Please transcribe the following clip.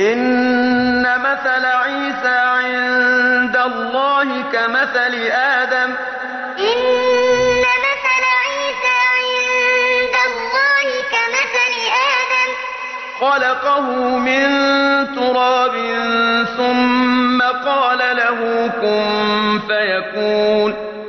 إن مثل عيسى عند الله كمثل آدم. إن مثل عيسى عند الله كمثل آدم. خلقه من تراب ثم قال له كن فيكون.